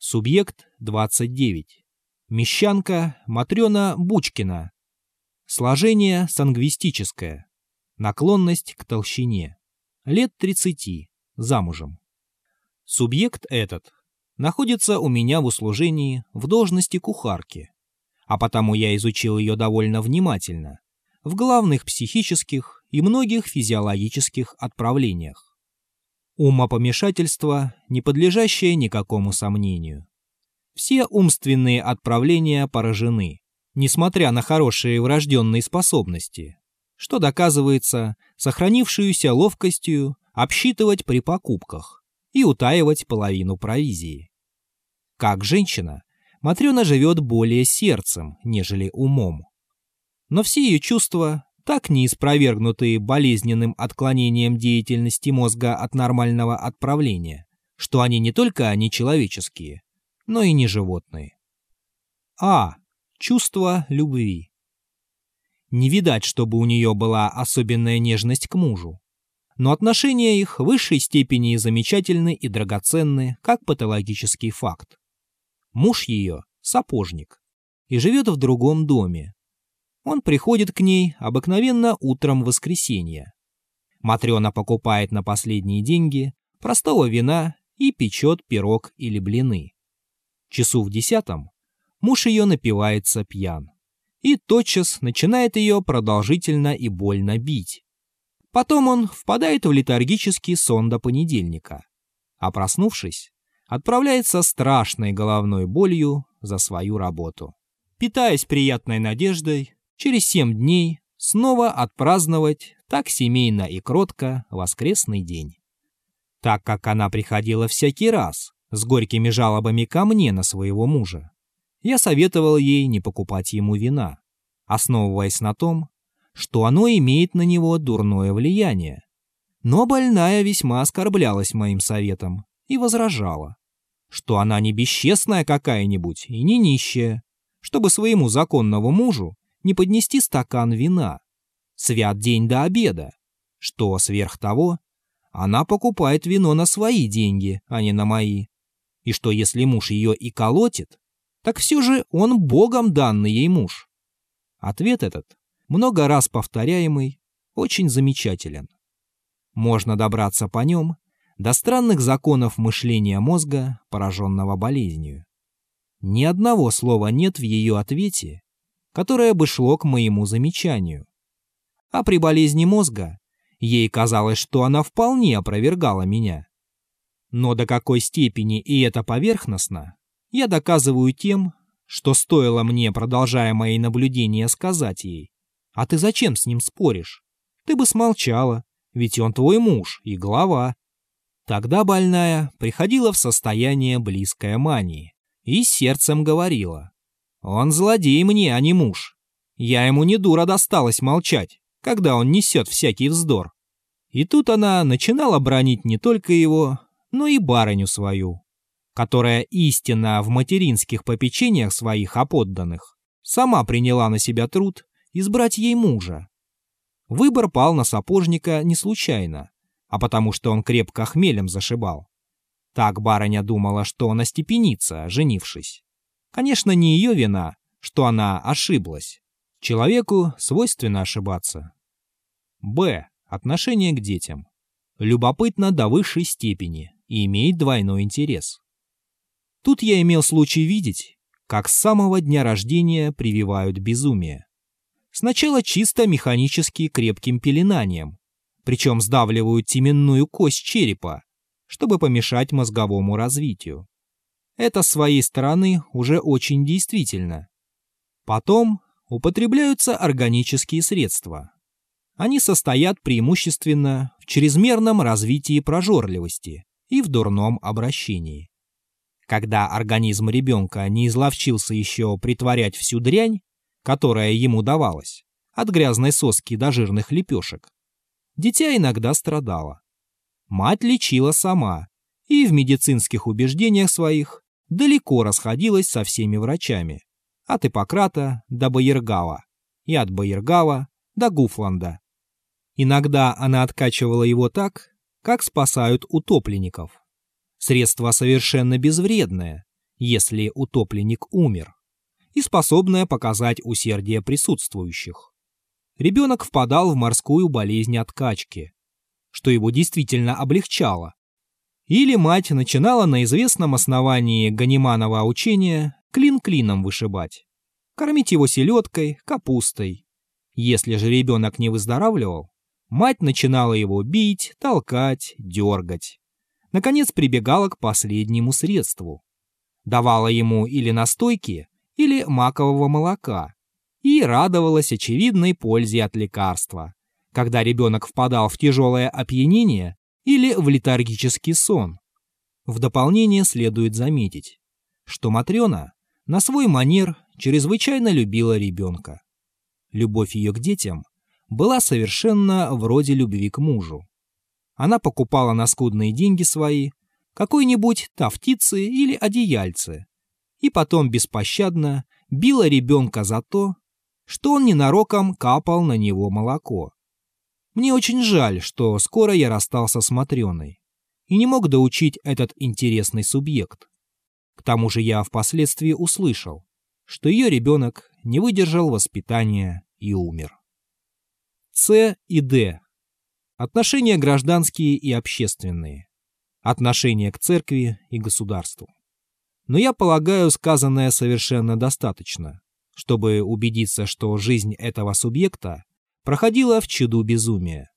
Субъект 29. Мещанка Матрена Бучкина. Сложение сангвистическое. Наклонность к толщине. Лет 30. Замужем. Субъект этот находится у меня в услужении в должности кухарки, а потому я изучил ее довольно внимательно, в главных психических и многих физиологических отправлениях. Умопомешательство, не подлежащее никакому сомнению. Все умственные отправления поражены, несмотря на хорошие врожденные способности, что доказывается сохранившуюся ловкостью обсчитывать при покупках и утаивать половину провизии. Как женщина, Матрена живет более сердцем, нежели умом. Но все ее чувства, так не испровергнутые болезненным отклонением деятельности мозга от нормального отправления, что они не только нечеловеческие, но и не животные. А. Чувство любви. Не видать, чтобы у нее была особенная нежность к мужу. Но отношения их в высшей степени замечательны и драгоценны, как патологический факт. Муж ее – сапожник и живет в другом доме. Он приходит к ней обыкновенно утром воскресенья. Матрена покупает на последние деньги простого вина и печет пирог или блины. Часу в десятом муж ее напивается пьян и тотчас начинает ее продолжительно и больно бить. Потом он впадает в летаргический сон до понедельника, а проснувшись, отправляется страшной головной болью за свою работу. Питаясь приятной надеждой, через семь дней снова отпраздновать так семейно и кротко воскресный день. Так как она приходила всякий раз, с горькими жалобами ко мне на своего мужа. Я советовал ей не покупать ему вина, основываясь на том, что оно имеет на него дурное влияние. Но больная весьма оскорблялась моим советом и возражала, что она не бесчестная какая-нибудь и не нищая, чтобы своему законному мужу не поднести стакан вина. Свят день до обеда, что сверх того, она покупает вино на свои деньги, а не на мои и что если муж ее и колотит, так все же он богом данный ей муж. Ответ этот, много раз повторяемый, очень замечателен. Можно добраться по нем до странных законов мышления мозга, пораженного болезнью. Ни одного слова нет в ее ответе, которое бы шло к моему замечанию. А при болезни мозга ей казалось, что она вполне опровергала меня. Но до какой степени и это поверхностно, я доказываю тем, что стоило мне, продолжая мои наблюдения, сказать ей, «А ты зачем с ним споришь? Ты бы смолчала, ведь он твой муж и глава». Тогда больная приходила в состояние близкое мании и сердцем говорила, «Он злодей мне, а не муж. Я ему не дура досталась молчать, когда он несет всякий вздор». И тут она начинала бронить не только его, но и барыню свою, которая истинно в материнских попечениях своих о подданных сама приняла на себя труд избрать ей мужа. Выбор пал на сапожника не случайно, а потому что он крепко хмелем зашибал. Так барыня думала, что он остепенится, женившись. Конечно, не ее вина, что она ошиблась. Человеку свойственно ошибаться. Б. Отношение к детям. Любопытно до высшей степени и имеет двойной интерес. Тут я имел случай видеть, как с самого дня рождения прививают безумие. Сначала чисто механически крепким пеленанием, причем сдавливают теменную кость черепа, чтобы помешать мозговому развитию. Это с своей стороны уже очень действительно. Потом употребляются органические средства. Они состоят преимущественно в чрезмерном развитии прожорливости, и в дурном обращении. Когда организм ребенка не изловчился еще притворять всю дрянь, которая ему давалась, от грязной соски до жирных лепешек, дитя иногда страдало. Мать лечила сама и в медицинских убеждениях своих далеко расходилась со всеми врачами, от Иппократа до Байергава и от Байергава до Гуфланда. Иногда она откачивала его так, как спасают утопленников. Средство совершенно безвредное если утопленник умер, и способная показать усердие присутствующих. Ребенок впадал в морскую болезнь откачки, что его действительно облегчало. Или мать начинала на известном основании Ганиманова учения клин клином вышибать, кормить его селедкой, капустой. Если же ребенок не выздоравливал, мать начинала его бить, толкать, дергать. Наконец прибегала к последнему средству. Давала ему или настойки, или макового молока и радовалась очевидной пользе от лекарства, когда ребенок впадал в тяжелое опьянение или в летаргический сон. В дополнение следует заметить, что Матрена на свой манер чрезвычайно любила ребенка. Любовь ее к детям была совершенно вроде любви к мужу. Она покупала на скудные деньги свои какой-нибудь тафтицы или одеяльце, и потом беспощадно била ребенка за то, что он ненароком капал на него молоко. Мне очень жаль, что скоро я расстался с Матрёной и не мог доучить этот интересный субъект. К тому же я впоследствии услышал, что ее ребенок не выдержал воспитания и умер. С и Д. Отношения гражданские и общественные. Отношения к церкви и государству. Но я полагаю, сказанное совершенно достаточно, чтобы убедиться, что жизнь этого субъекта проходила в чаду безумия.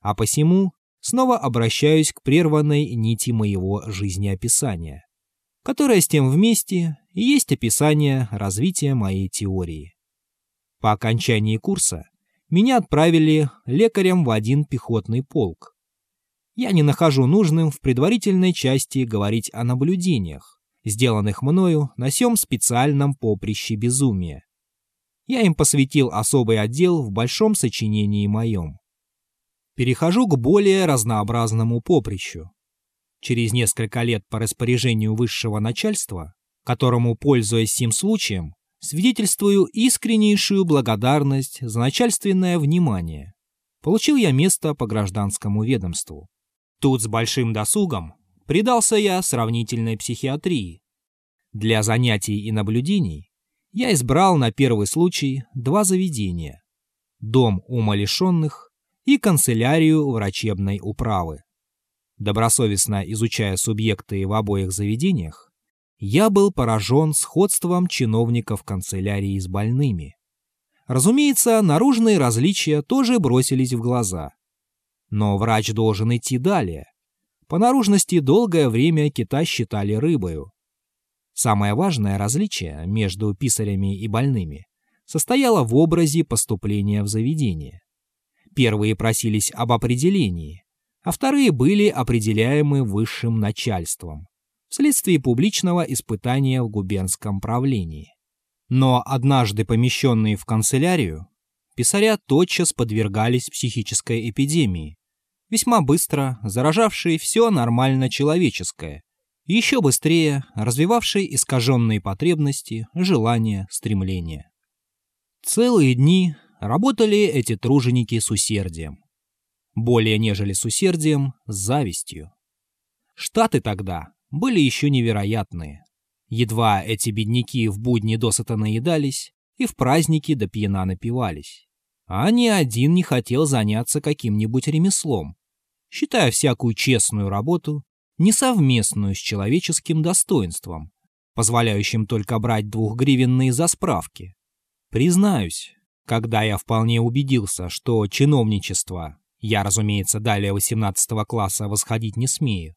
А посему снова обращаюсь к прерванной нити моего жизнеописания, которая с тем вместе и есть описание развития моей теории. По окончании курса меня отправили лекарем в один пехотный полк. Я не нахожу нужным в предварительной части говорить о наблюдениях, сделанных мною на сём специальном поприще безумия. Я им посвятил особый отдел в большом сочинении моем. Перехожу к более разнообразному поприщу. Через несколько лет по распоряжению высшего начальства, которому, пользуясь сим случаем, свидетельствую искреннейшую благодарность за начальственное внимание, получил я место по гражданскому ведомству. Тут с большим досугом предался я сравнительной психиатрии. Для занятий и наблюдений я избрал на первый случай два заведения – дом умалишенных и канцелярию врачебной управы. Добросовестно изучая субъекты в обоих заведениях, я был поражен сходством чиновников канцелярии с больными. Разумеется, наружные различия тоже бросились в глаза. Но врач должен идти далее, по наружности долгое время кита считали рыбою. Самое важное различие между писарями и больными состояло в образе поступления в заведение. Первые просились об определении, а вторые были определяемы высшим начальством вследствие публичного испытания в губернском правлении. Но однажды помещенные в канцелярию, писаря тотчас подвергались психической эпидемии, весьма быстро заражавший все нормально человеческое, еще быстрее развивавший искаженные потребности, желания, стремления. Целые дни работали эти труженики с усердием. Более нежели с усердием, с завистью. Штаты тогда были еще невероятные. Едва эти бедняки в будни досыта наедались и в праздники до пьяна напивались. А ни один не хотел заняться каким-нибудь ремеслом, считая всякую честную работу несовместную с человеческим достоинством, позволяющим только брать двухгривенные за справки. Признаюсь, когда я вполне убедился, что чиновничество, я, разумеется, далее 18 класса восходить не смею,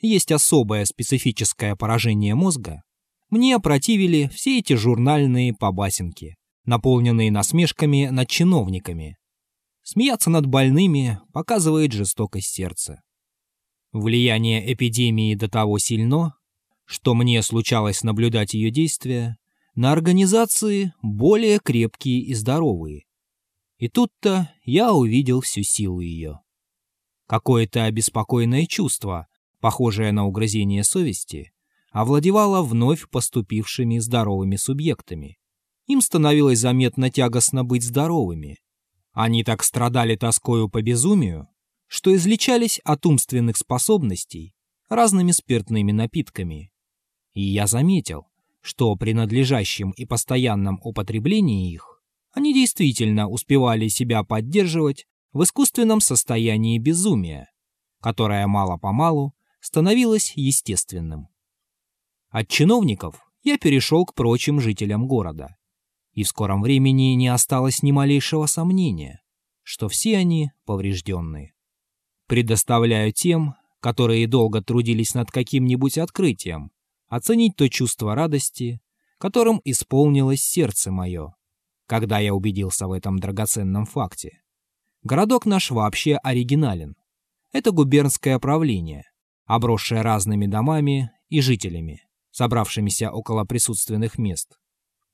есть особое специфическое поражение мозга, мне опротивили все эти журнальные побасенки, наполненные насмешками над чиновниками, Смеяться над больными показывает жестокость сердца. Влияние эпидемии до того сильно, что мне случалось наблюдать ее действия на организации более крепкие и здоровые. И тут-то я увидел всю силу ее. Какое-то обеспокоенное чувство, похожее на угрызение совести, овладевало вновь поступившими здоровыми субъектами. Им становилось заметно тягостно быть здоровыми, они так страдали тоскою по безумию, что излечались от умственных способностей разными спиртными напитками. И я заметил, что при надлежащем и постоянном употреблении их они действительно успевали себя поддерживать в искусственном состоянии безумия, которое мало-помалу становилось естественным. От чиновников я перешел к прочим жителям города, и в скором времени не осталось ни малейшего сомнения, что все они поврежденные. Предоставляю тем, которые долго трудились над каким-нибудь открытием, оценить то чувство радости, которым исполнилось сердце мое, когда я убедился в этом драгоценном факте. Городок наш вообще оригинален. Это губернское правление, обросшее разными домами и жителями, собравшимися около присутственных мест.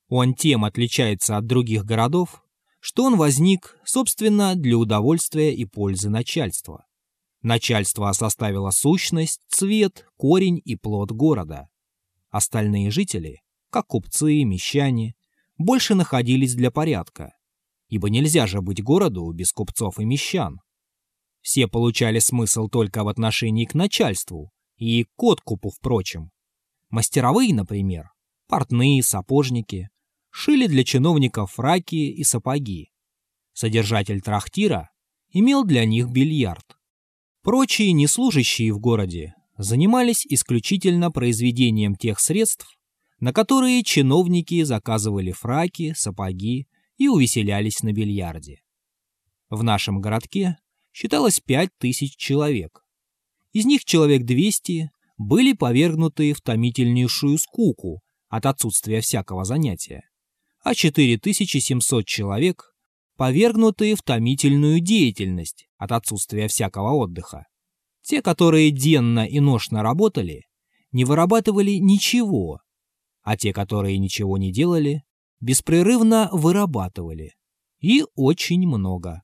Он тем отличается от других городов, что он возник, собственно, для удовольствия и пользы начальства. Начальство составило сущность, цвет, корень и плод города. Остальные жители, как купцы и мещане, больше находились для порядка, ибо нельзя же быть городу без купцов и мещан. Все получали смысл только в отношении к начальству и к откупу, впрочем. Мастеровые, например, портные, сапожники, шили для чиновников фраки и сапоги. Содержатель трактира имел для них бильярд. Прочие неслужащие в городе занимались исключительно произведением тех средств, на которые чиновники заказывали фраки, сапоги и увеселялись на бильярде. В нашем городке считалось пять тысяч человек. Из них человек 200 были повергнуты в томительнейшую скуку от отсутствия всякого занятия а 4700 человек повергнутые в томительную деятельность от отсутствия всякого отдыха. Те, которые денно и ношно работали, не вырабатывали ничего, а те, которые ничего не делали, беспрерывно вырабатывали. И очень много.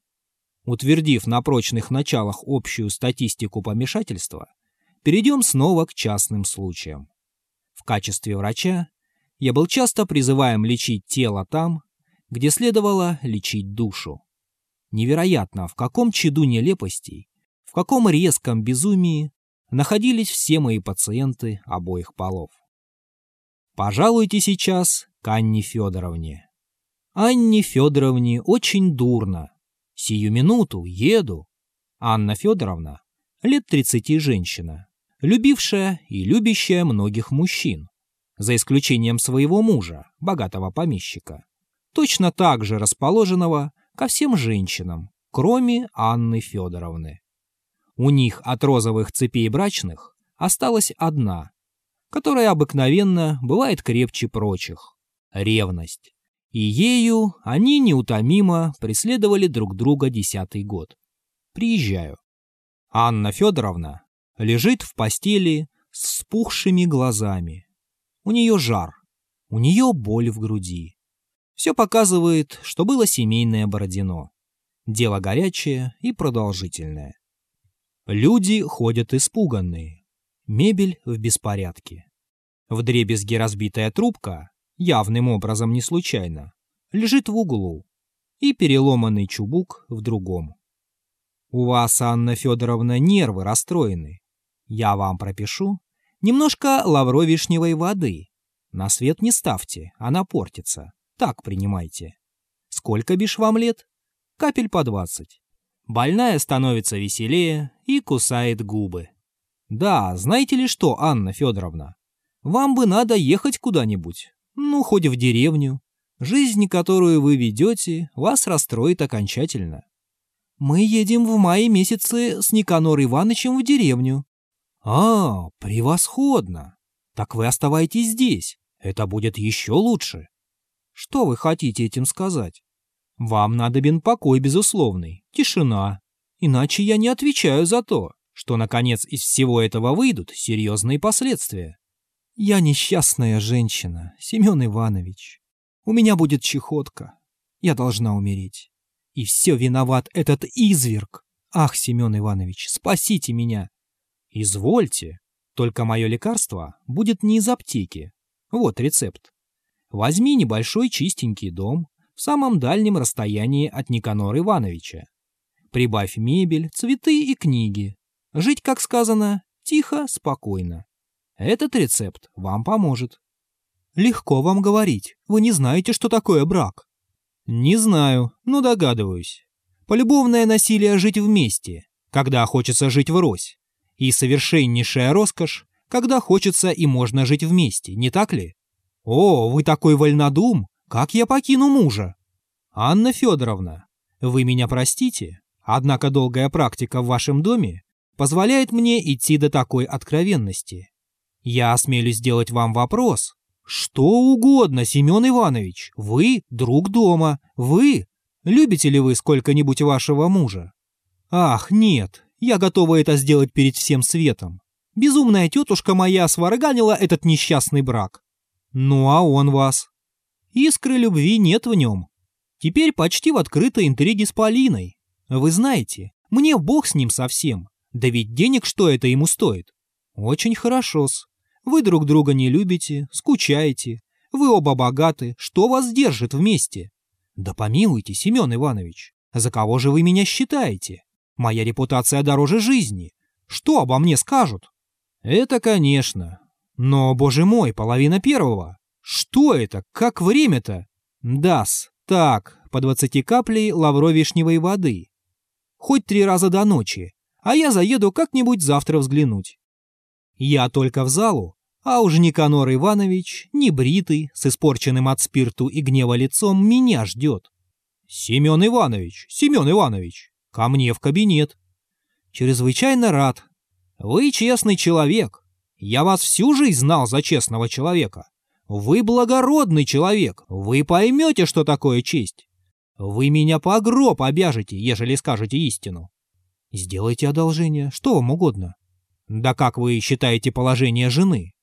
Утвердив на прочных началах общую статистику помешательства, перейдем снова к частным случаям. В качестве врача я был часто призываем лечить тело там, где следовало лечить душу. Невероятно, в каком чаду нелепостей, в каком резком безумии находились все мои пациенты обоих полов. Пожалуйте сейчас к Анне Федоровне. Анне Федоровне очень дурно. Сию минуту еду. Анна Федоровна, лет 30 женщина, любившая и любящая многих мужчин за исключением своего мужа, богатого помещика, точно так же расположенного ко всем женщинам, кроме Анны Федоровны. У них от розовых цепей брачных осталась одна, которая обыкновенно бывает крепче прочих — ревность. И ею они неутомимо преследовали друг друга десятый год. Приезжаю. Анна Федоровна лежит в постели с спухшими глазами, у нее жар, у нее боль в груди. Все показывает, что было семейное Бородино. Дело горячее и продолжительное. Люди ходят испуганные. Мебель в беспорядке. В дребезге разбитая трубка, явным образом не случайно, лежит в углу, и переломанный чубук в другом. У вас, Анна Федоровна, нервы расстроены. Я вам пропишу Немножко лавровишневой воды. На свет не ставьте, она портится. Так принимайте. Сколько бишь вам лет? Капель по двадцать. Больная становится веселее и кусает губы. Да, знаете ли что, Анна Федоровна? Вам бы надо ехать куда-нибудь. Ну, хоть в деревню. Жизнь, которую вы ведете, вас расстроит окончательно. Мы едем в мае месяце с Никанор Ивановичем в деревню. «А, превосходно! Так вы оставайтесь здесь. Это будет еще лучше». «Что вы хотите этим сказать?» «Вам надобен покой безусловный, тишина. Иначе я не отвечаю за то, что, наконец, из всего этого выйдут серьезные последствия». «Я несчастная женщина, Семен Иванович. У меня будет чехотка. Я должна умереть. И все виноват этот изверг. Ах, Семен Иванович, спасите меня!» Извольте, только мое лекарство будет не из аптеки. Вот рецепт. Возьми небольшой чистенький дом в самом дальнем расстоянии от Никанора Ивановича. Прибавь мебель, цветы и книги. Жить, как сказано, тихо, спокойно. Этот рецепт вам поможет. Легко вам говорить. Вы не знаете, что такое брак. Не знаю, но догадываюсь. Полюбовное насилие жить вместе, когда хочется жить врозь. И совершеннейшая роскошь, когда хочется и можно жить вместе, не так ли? О, вы такой вольнодум, как я покину мужа? Анна Федоровна, вы меня простите, однако долгая практика в вашем доме позволяет мне идти до такой откровенности. Я осмелюсь сделать вам вопрос. Что угодно, Семен Иванович, вы друг дома, вы. Любите ли вы сколько-нибудь вашего мужа? Ах, нет, я готова это сделать перед всем светом. Безумная тетушка моя сварганила этот несчастный брак. Ну а он вас? Искры любви нет в нем. Теперь почти в открытой интриге с Полиной. Вы знаете, мне бог с ним совсем. Да ведь денег что это ему стоит? Очень хорошо-с. Вы друг друга не любите, скучаете. Вы оба богаты. Что вас держит вместе? Да помилуйте, Семен Иванович. За кого же вы меня считаете? Моя репутация дороже жизни. Что обо мне скажут? Это, конечно. Но, боже мой, половина первого. Что это? Как время-то? Дас, так, по двадцати каплей лавровишневой воды. Хоть три раза до ночи, а я заеду как-нибудь завтра взглянуть. Я только в залу, а уж Никанор Иванович, не бритый, с испорченным от спирту и гнева лицом, меня ждет. Семен Иванович, Семен Иванович, ко мне в кабинет. Чрезвычайно рад. Вы честный человек. Я вас всю жизнь знал за честного человека. Вы благородный человек. Вы поймете, что такое честь. Вы меня по гроб обяжете, ежели скажете истину. Сделайте одолжение, что вам угодно. Да как вы считаете положение жены?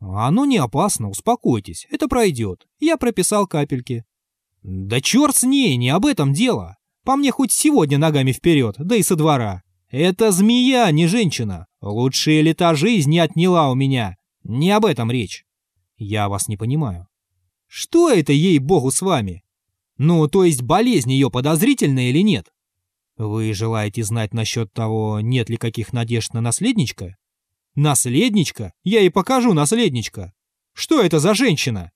Оно не опасно, успокойтесь, это пройдет. Я прописал капельки. Да черт с ней, не об этом дело. По мне хоть сегодня ногами вперед, да и со двора. Это змея, не женщина. Лучшие лета жизни отняла у меня. Не об этом речь. Я вас не понимаю. Что это ей-богу с вами? Ну, то есть болезнь ее подозрительная или нет? Вы желаете знать насчет того, нет ли каких надежд на наследничка? Наследничка? Я ей покажу наследничка. Что это за женщина?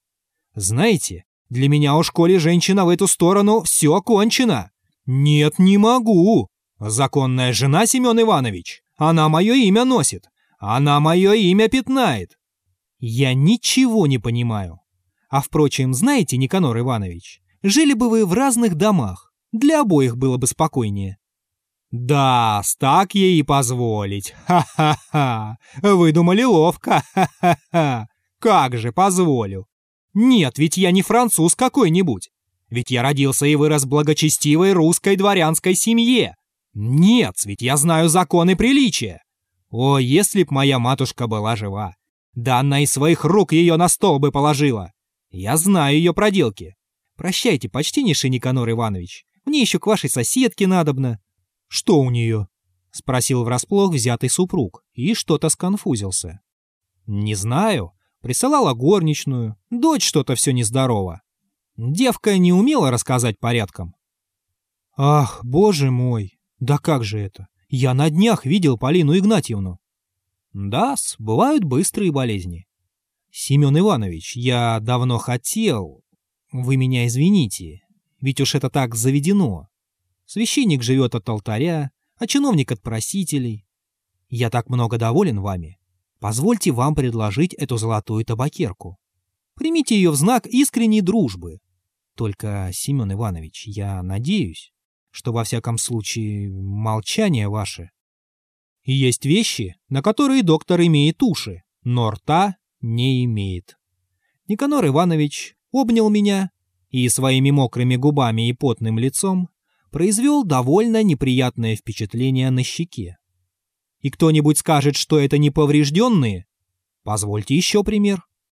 Знаете, для меня у школе женщина в эту сторону все кончено. Нет, не могу. Законная жена Семен Иванович. Она мое имя носит. Она мое имя пятнает. Я ничего не понимаю. А впрочем, знаете, Никанор Иванович, жили бы вы в разных домах. Для обоих было бы спокойнее. Да, так ей и позволить. Ха-ха-ха. Вы думали ловко. Ха-ха-ха. Как же позволю? Нет, ведь я не француз какой-нибудь. Ведь я родился и вырос в благочестивой русской дворянской семье. Нет, ведь я знаю законы приличия. О, если б моя матушка была жива. Да она из своих рук ее на стол бы положила. Я знаю ее проделки. Прощайте, почтеннейший Никанор Иванович. Мне еще к вашей соседке надобно. Что у нее? Спросил врасплох взятый супруг и что-то сконфузился. Не знаю. Присылала горничную. Дочь что-то все нездорово. Девка не умела рассказать порядком. Ах, боже мой, да как же это? Я на днях видел Полину Игнатьевну. да бывают быстрые болезни. Семен Иванович, я давно хотел... Вы меня извините, ведь уж это так заведено. Священник живет от алтаря, а чиновник от просителей. Я так много доволен вами. Позвольте вам предложить эту золотую табакерку. Примите ее в знак искренней дружбы. Только, Семен Иванович, я надеюсь, что во всяком случае молчание ваше. И есть вещи, на которые доктор имеет уши, но рта не имеет. Никанор Иванович обнял меня и своими мокрыми губами и потным лицом произвел довольно неприятное впечатление на щеке. И кто-нибудь скажет, что это не поврежденные? Позвольте еще пример.